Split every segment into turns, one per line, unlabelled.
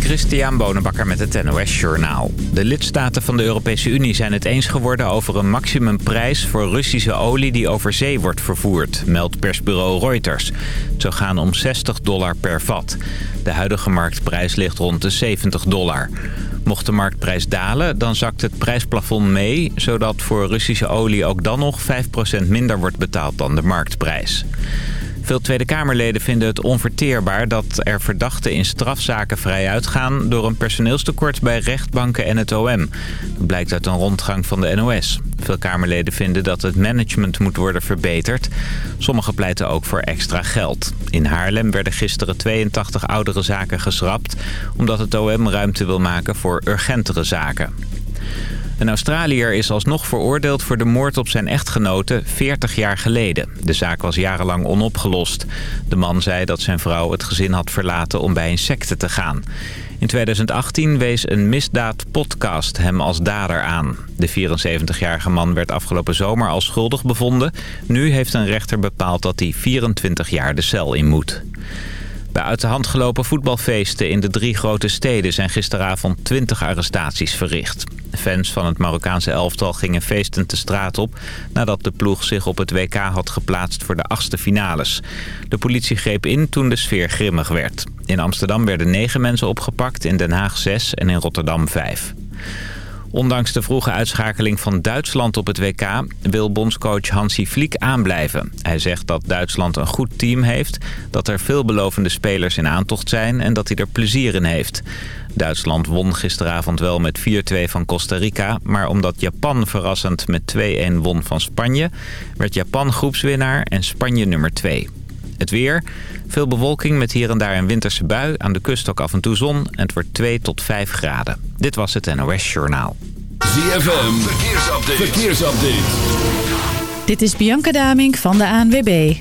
Christian Bonenbakker met het NOS Journaal. De lidstaten van de Europese Unie zijn het eens geworden over een maximumprijs voor Russische olie die over zee wordt vervoerd, meldt persbureau Reuters. Het zou gaan om 60 dollar per vat. De huidige marktprijs ligt rond de 70 dollar. Mocht de marktprijs dalen, dan zakt het prijsplafond mee... zodat voor Russische olie ook dan nog 5% minder wordt betaald dan de marktprijs. Veel Tweede Kamerleden vinden het onverteerbaar dat er verdachten in strafzaken vrij uitgaan door een personeelstekort bij rechtbanken en het OM. Dat blijkt uit een rondgang van de NOS. Veel Kamerleden vinden dat het management moet worden verbeterd. Sommigen pleiten ook voor extra geld. In Haarlem werden gisteren 82 oudere zaken geschrapt... omdat het OM ruimte wil maken voor urgentere zaken. Een Australiër is alsnog veroordeeld voor de moord op zijn echtgenote 40 jaar geleden. De zaak was jarenlang onopgelost. De man zei dat zijn vrouw het gezin had verlaten om bij een secte te gaan. In 2018 wees een misdaadpodcast hem als dader aan. De 74-jarige man werd afgelopen zomer als schuldig bevonden. Nu heeft een rechter bepaald dat hij 24 jaar de cel in moet. Bij uit de hand gelopen voetbalfeesten in de drie grote steden zijn gisteravond 20 arrestaties verricht. Fans van het Marokkaanse elftal gingen feestend de straat op... nadat de ploeg zich op het WK had geplaatst voor de achtste finales. De politie greep in toen de sfeer grimmig werd. In Amsterdam werden negen mensen opgepakt, in Den Haag zes en in Rotterdam vijf. Ondanks de vroege uitschakeling van Duitsland op het WK... wil bondscoach Hansi Flick aanblijven. Hij zegt dat Duitsland een goed team heeft... dat er veelbelovende spelers in aantocht zijn... en dat hij er plezier in heeft. Duitsland won gisteravond wel met 4-2 van Costa Rica... maar omdat Japan verrassend met 2-1 won van Spanje... werd Japan groepswinnaar en Spanje nummer 2. Het weer. Veel bewolking met hier en daar een winterse bui. Aan de kust ook af en toe zon. En het wordt 2 tot 5 graden. Dit was het NOS Journaal.
ZFM, verkeersupdate. verkeersupdate.
Dit is Bianca Damink van de ANWB.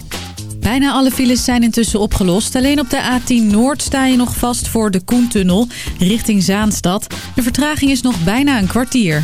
Bijna alle files zijn intussen opgelost. Alleen op de A10 Noord sta je nog vast voor de Koentunnel richting Zaanstad. De vertraging is nog bijna een kwartier.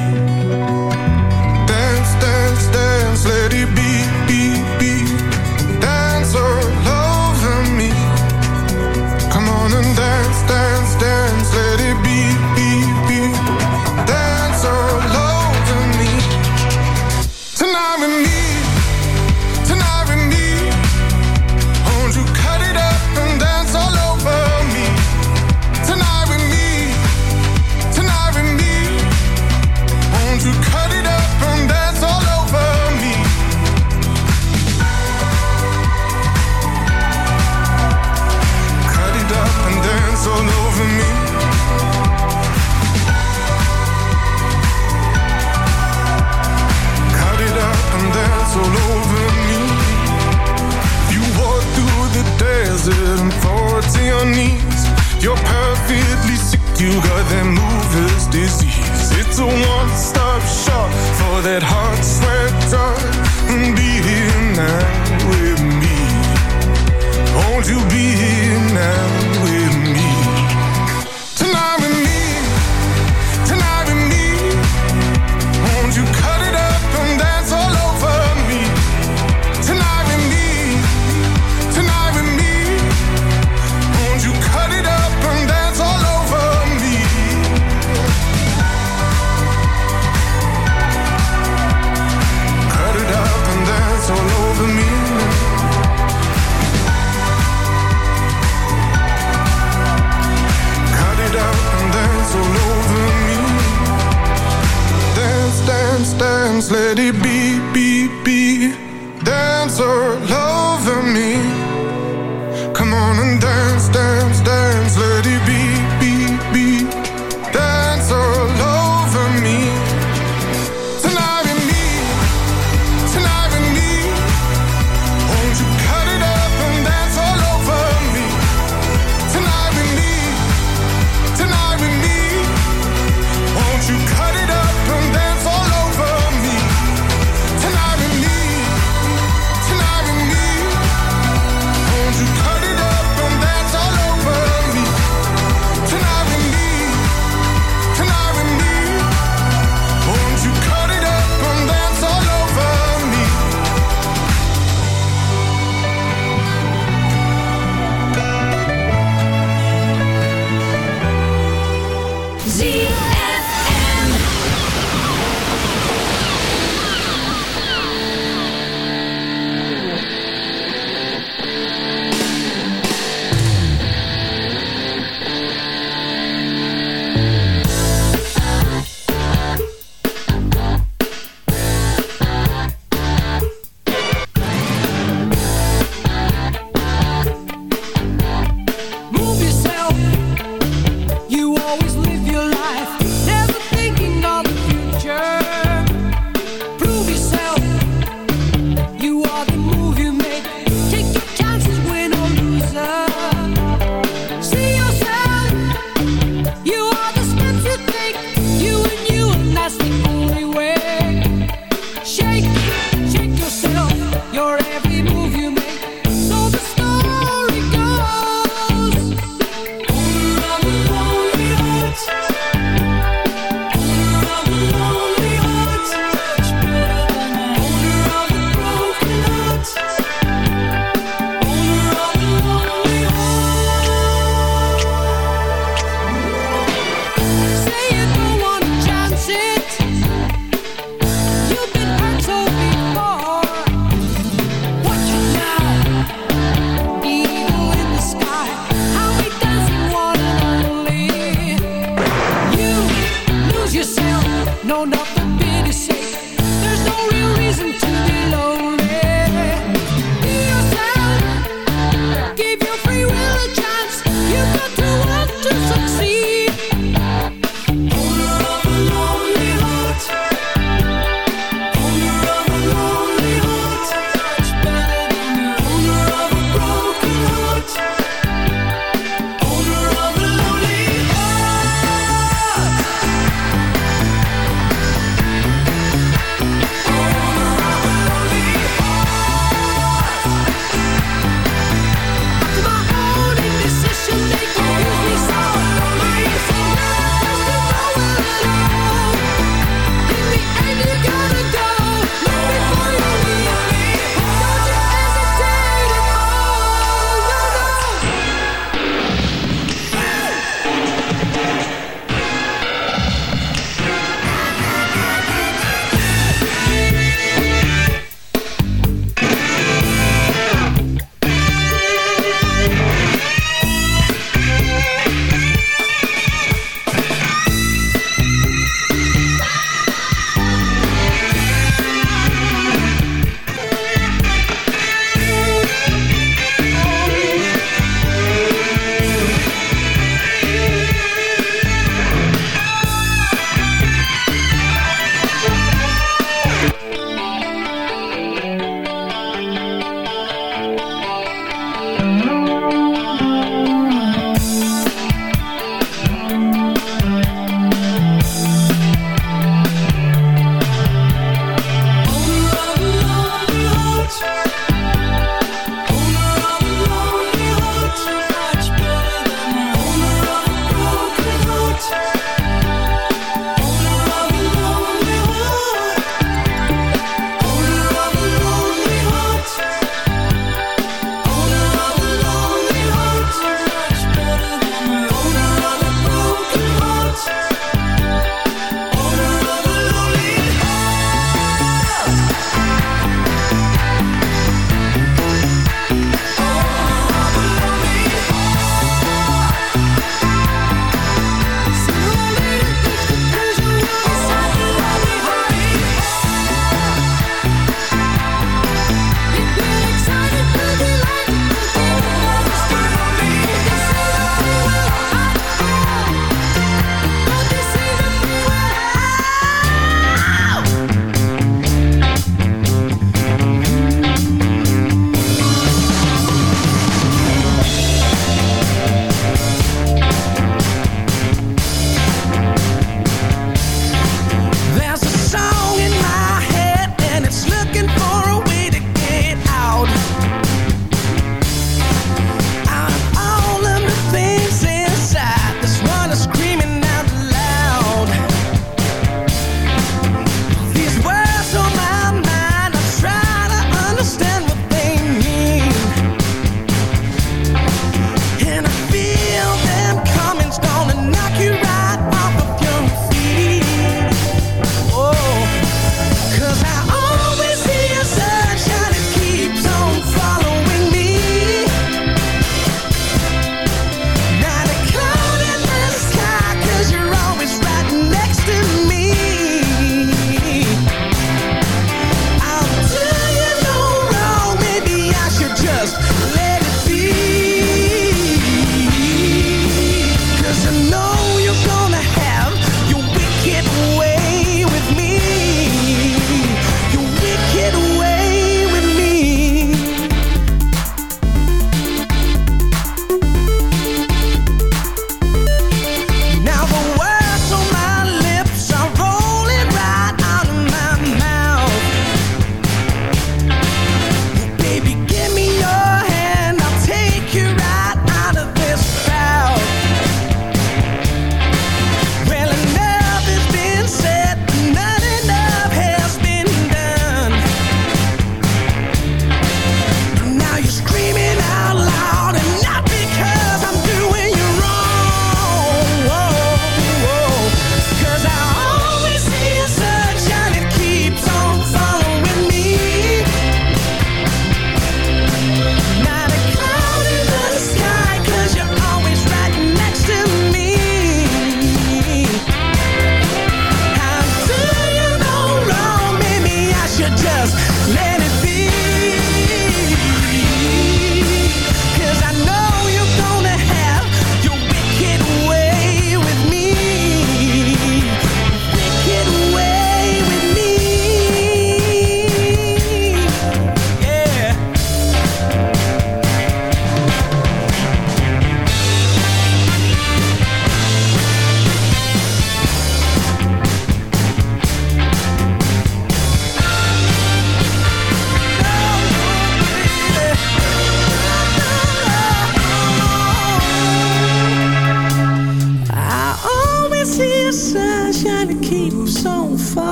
dance, lady. You got that mover's disease. It's a one-stop shop for that heart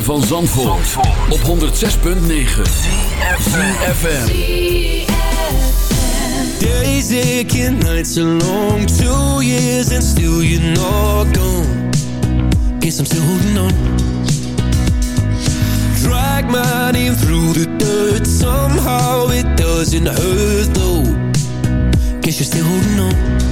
van Zandvoort, op 106.9 CFFM Days aching, nights are long. Two years and still you're not gone. Guess I'm still holding on. Drag my name through the dirt. Somehow it doesn't hurt though. Guess you're still holding on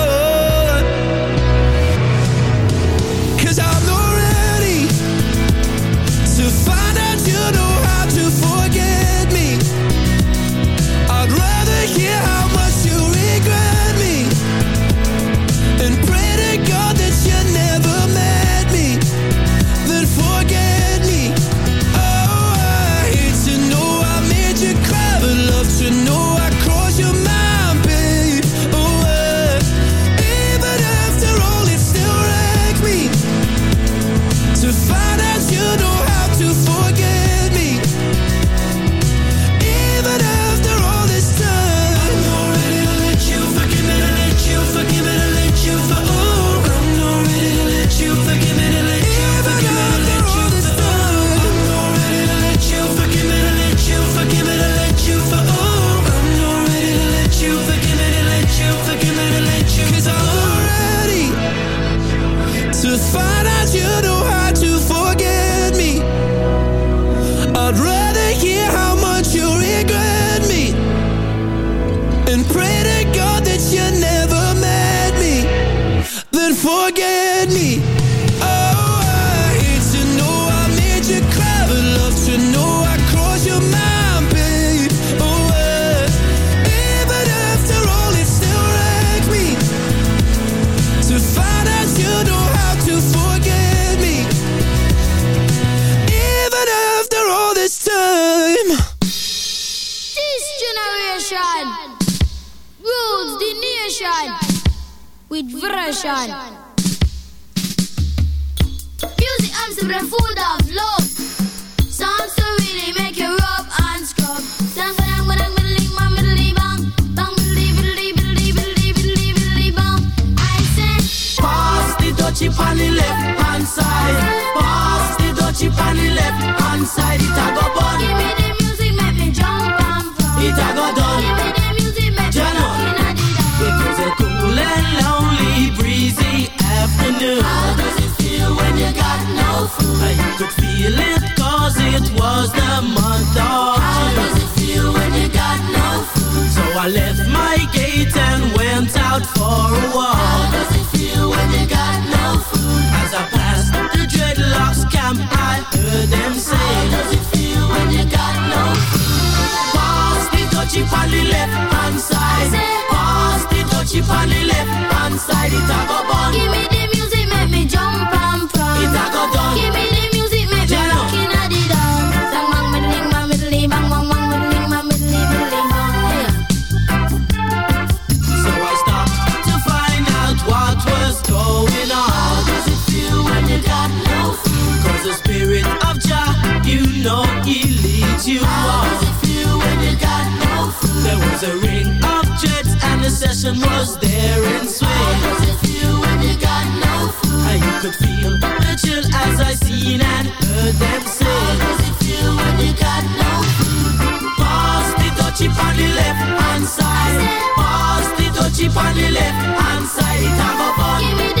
gate and went out for a walk. How does it feel when you got no food? As I passed the dreadlocks camp, I heard them say, How does it feel when you got no food? Pass the touchy on the left
hand side. Pass the touchy on the left hand side. It a go know he leads you How on. Does it
feel when you got no
food? There was a ring of jets and the session was there in swing. How does it feel when you got no food? How you could feel the chill as I seen and heard them say. How does it feel when you got no food? Pass the touchy on the left hand side. Pass the touchy on the left hand side. Have a fun.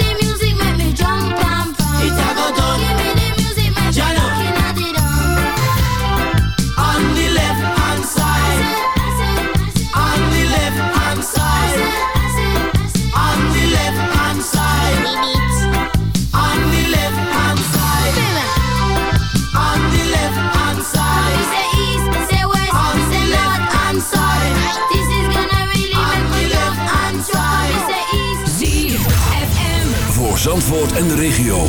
En de regio.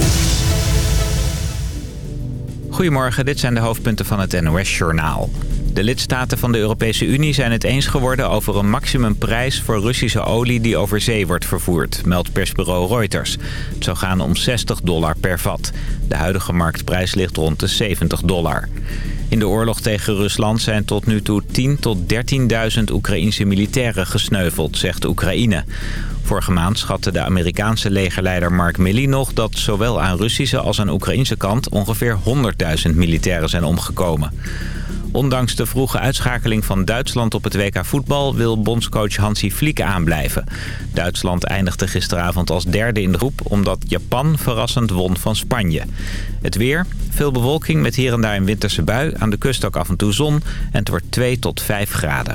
Goedemorgen, dit zijn de hoofdpunten van het NOS-journaal. De lidstaten van de Europese Unie zijn het eens geworden over een maximumprijs voor Russische olie die over zee wordt vervoerd, meldt persbureau Reuters. Het zou gaan om 60 dollar per vat. De huidige marktprijs ligt rond de 70 dollar. In de oorlog tegen Rusland zijn tot nu toe 10 tot 13.000 Oekraïense militairen gesneuveld, zegt Oekraïne. Vorige maand schatte de Amerikaanse legerleider Mark Milley nog... dat zowel aan Russische als aan Oekraïnse kant ongeveer 100.000 militairen zijn omgekomen. Ondanks de vroege uitschakeling van Duitsland op het WK voetbal... wil bondscoach Hansi Flick aanblijven. Duitsland eindigde gisteravond als derde in de groep... omdat Japan verrassend won van Spanje. Het weer, veel bewolking met hier en daar een winterse bui... aan de kust ook af en toe zon en het wordt 2 tot 5 graden.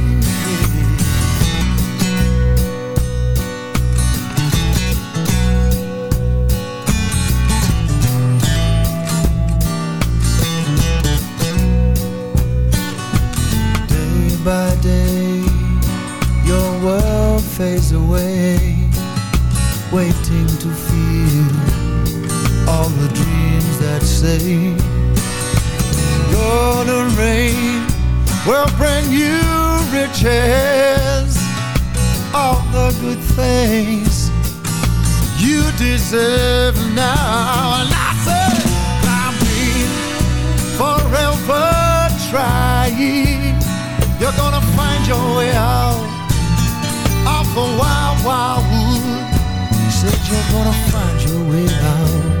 riches, all the good things you deserve now. And I I've been forever trying. You're gonna find your way out of the wild, wild wood. Said you're gonna find your way out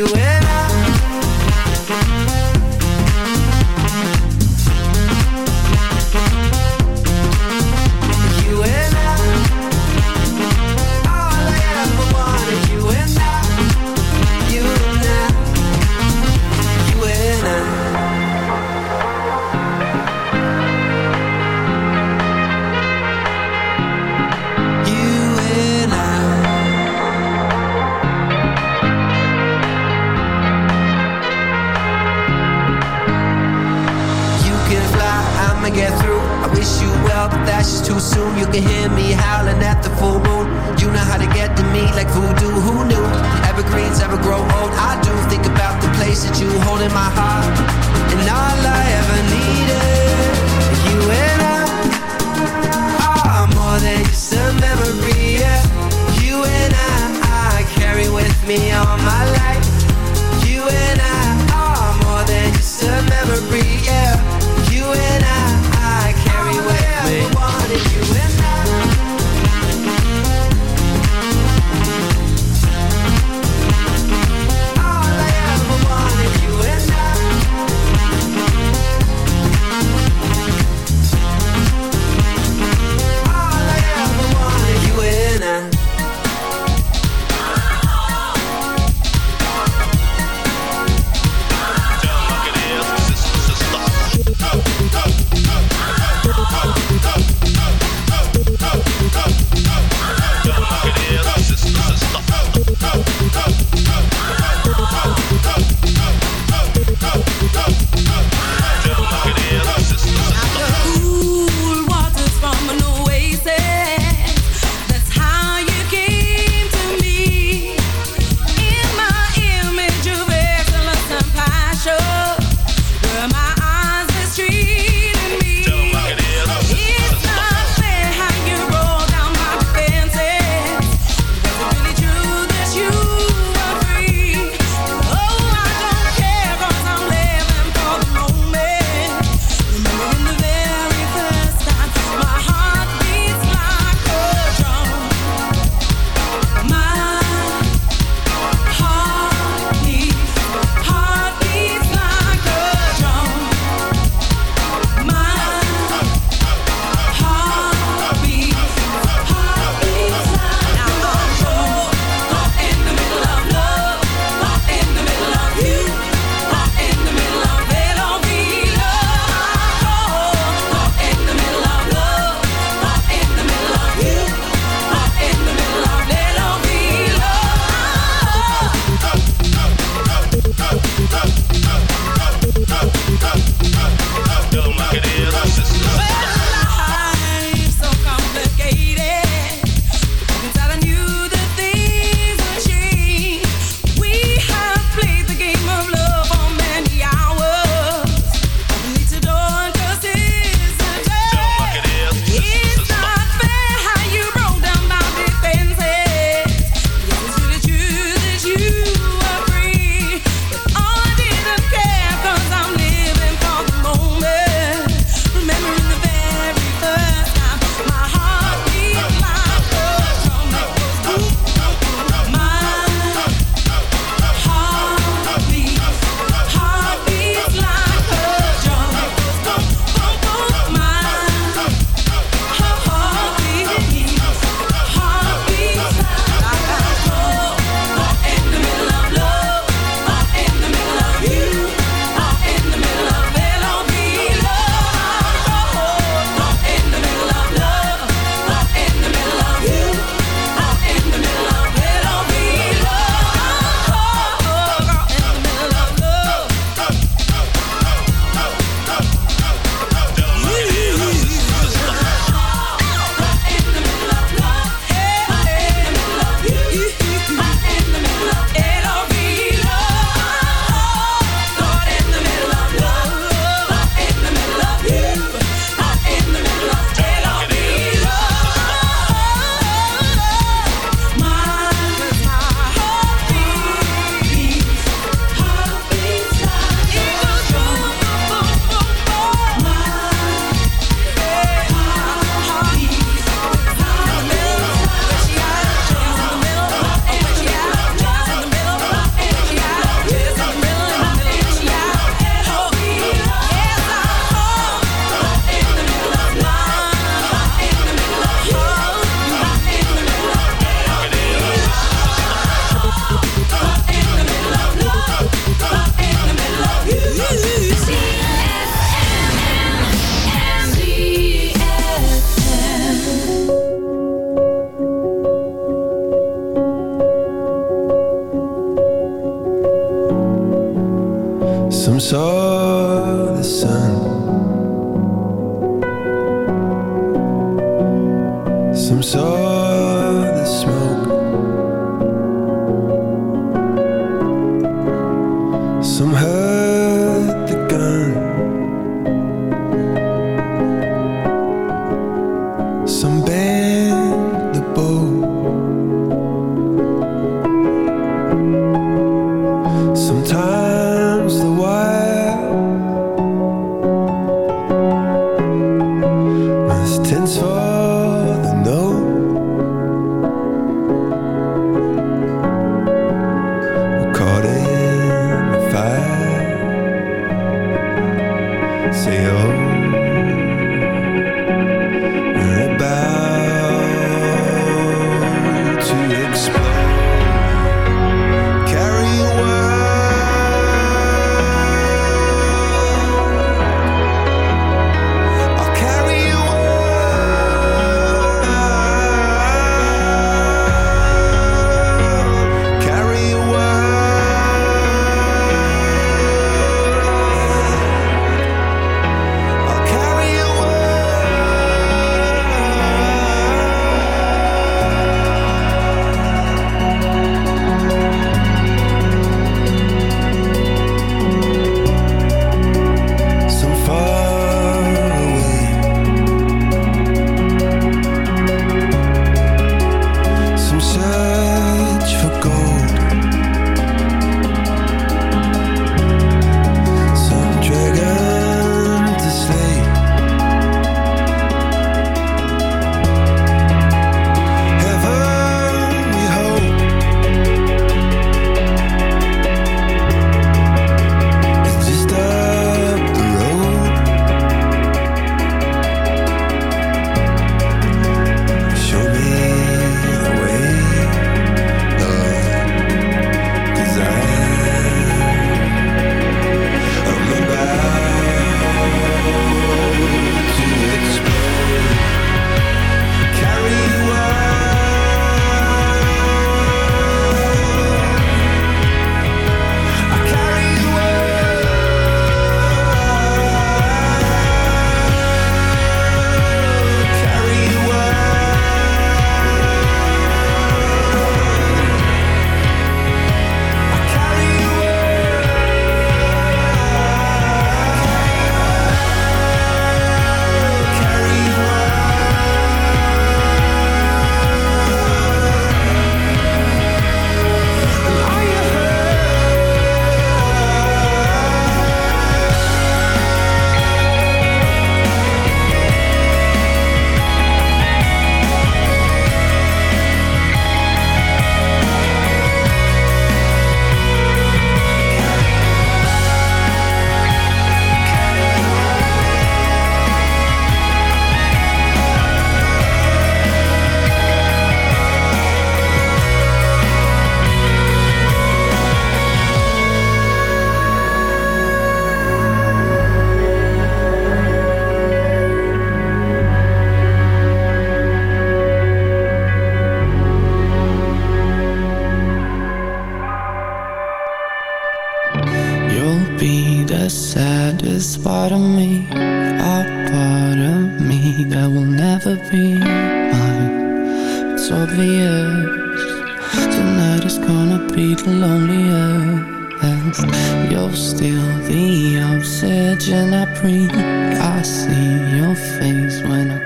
You and I.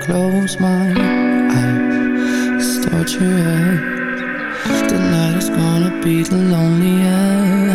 close my eyes Start your head. Tonight is gonna be the loneliest.